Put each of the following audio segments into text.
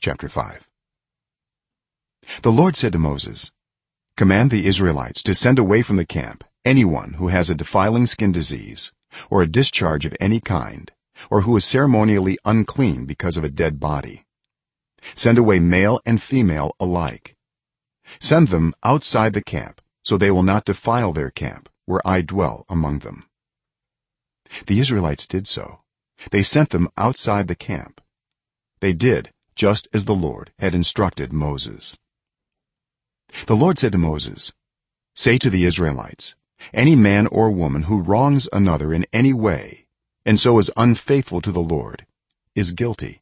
chapter 5 the lord said to moses command the israelites to send away from the camp anyone who has a defiling skin disease or a discharge of any kind or who is ceremonially unclean because of a dead body. Send away male and female alike. Send them outside the camp so they will not defile their camp where i dwell among them. The israelites did so. They sent them outside the camp. They did just as the lord had instructed moses. The lord said to moses say to the israelites any man or woman who wrongs another in any way and so is unfaithful to the lord is guilty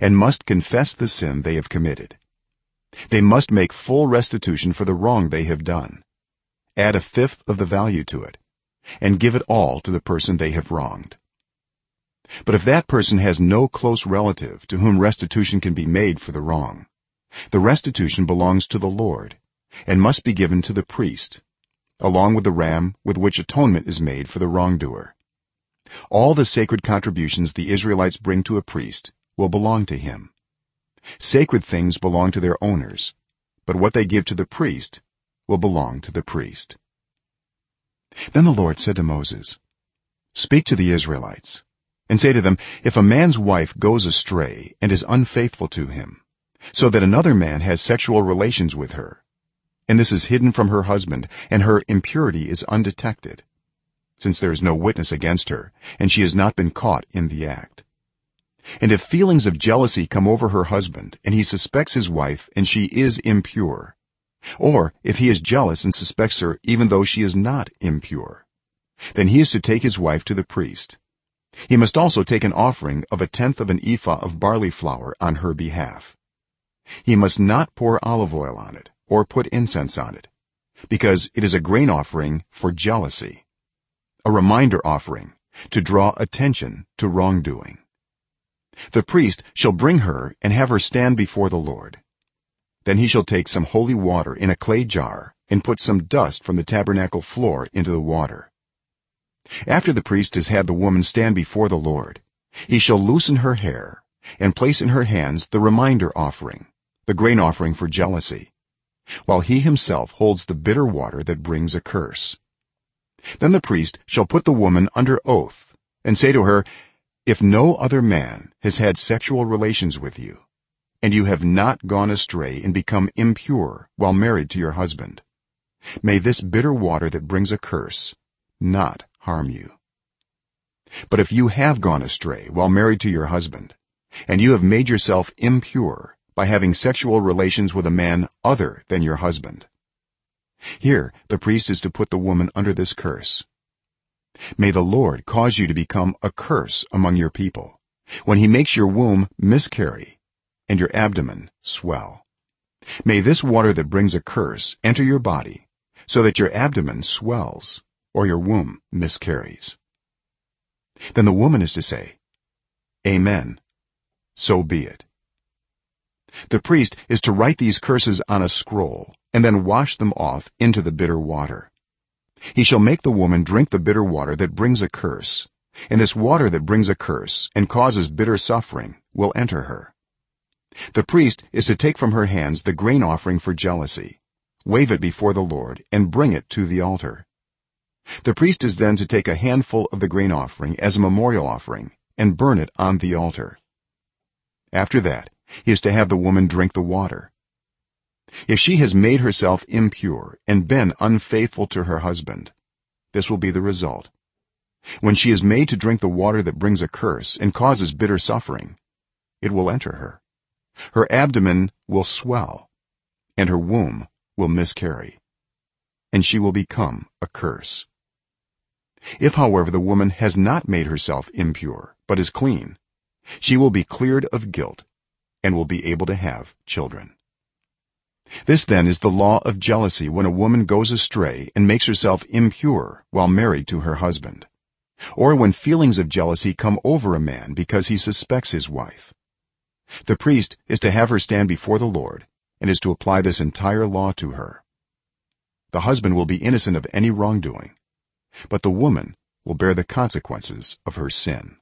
and must confess the sin they have committed. They must make full restitution for the wrong they have done. Add a fifth of the value to it and give it all to the person they have wronged but if that person has no close relative to whom restitution can be made for the wrong the restitution belongs to the lord and must be given to the priest along with the ram with which atonement is made for the wrongdoer. All the sacred contributions the israelites bring to a priest will belong to him. Sacred things belong to their owners but what they give to the priest will belong to the priest. Then the lord said to moses speak to the israelites and say to them if a man's wife goes astray and is unfaithful to him so that another man has sexual relations with her and this is hidden from her husband and her impurity is undetected since there is no witness against her and she has not been caught in the act. And if feelings of jealousy come over her husband and he suspects his wife and she is impure or if he is jealous and suspects her even though she is not impure then he is to take his wife to the priest he must also take an offering of a tenth of an ephah of barley flour on her behalf. He must not pour olive oil on it or put incense on it because it is a grain offering for jealousy a reminder offering to draw attention to wrongdoing. The priest shall bring her and have her stand before the lord. Then he shall take some holy water in a clay jar and put some dust from the tabernacle floor into the water after the priest has had the woman stand before the lord he shall loosen her hair and place in her hands the reminder offering the grain offering for jealousy while he himself holds the bitter water that brings a curse. Then the priest shall put the woman under oath and say to her if no other man has had sexual relations with you and you have not gone astray and become impure while married to your husband may this bitter water that brings a curse not harm you. But if you have gone astray while married to your husband and you have made yourself impure by having sexual relations with a man other than your husband here the priest is to put the woman under this curse. May the lord cause you to become a curse among your people when he makes your womb miscarry and your abdomen swell. May this water that brings a curse enter your body so that your abdomen swells or your womb miscarries. Then the woman is to say amen so be it. The priest is to write these curses on a scroll and then wash them off into the bitter water. He shall make the woman drink the bitter water that brings a curse and this water that brings a curse and causes bitter suffering will enter her. The priest is to take from her hands the grain offering for jealousy wave it before the lord and bring it to the altar the priest is then to take a handful of the grain offering as a memorial offering and burn it on the altar. After that he is to have the woman drink the water. If she has made herself impure and been unfaithful to her husband this will be the result. When she is made to drink the water that brings a curse and causes bitter suffering it will enter her. Her abdomen will swell and her womb will miscarry and she will become a curse if however the woman has not made herself impure but is clean she will be cleared of guilt and will be able to have children. This then is the law of jealousy when a woman goes astray and makes herself impure while married to her husband or when feelings of jealousy come over a man because he suspects his wife. The priest is to have her stand before the lord and is to apply this entire law to her. The husband will be innocent of any wrongdoing but the woman will bear the consequences of her sin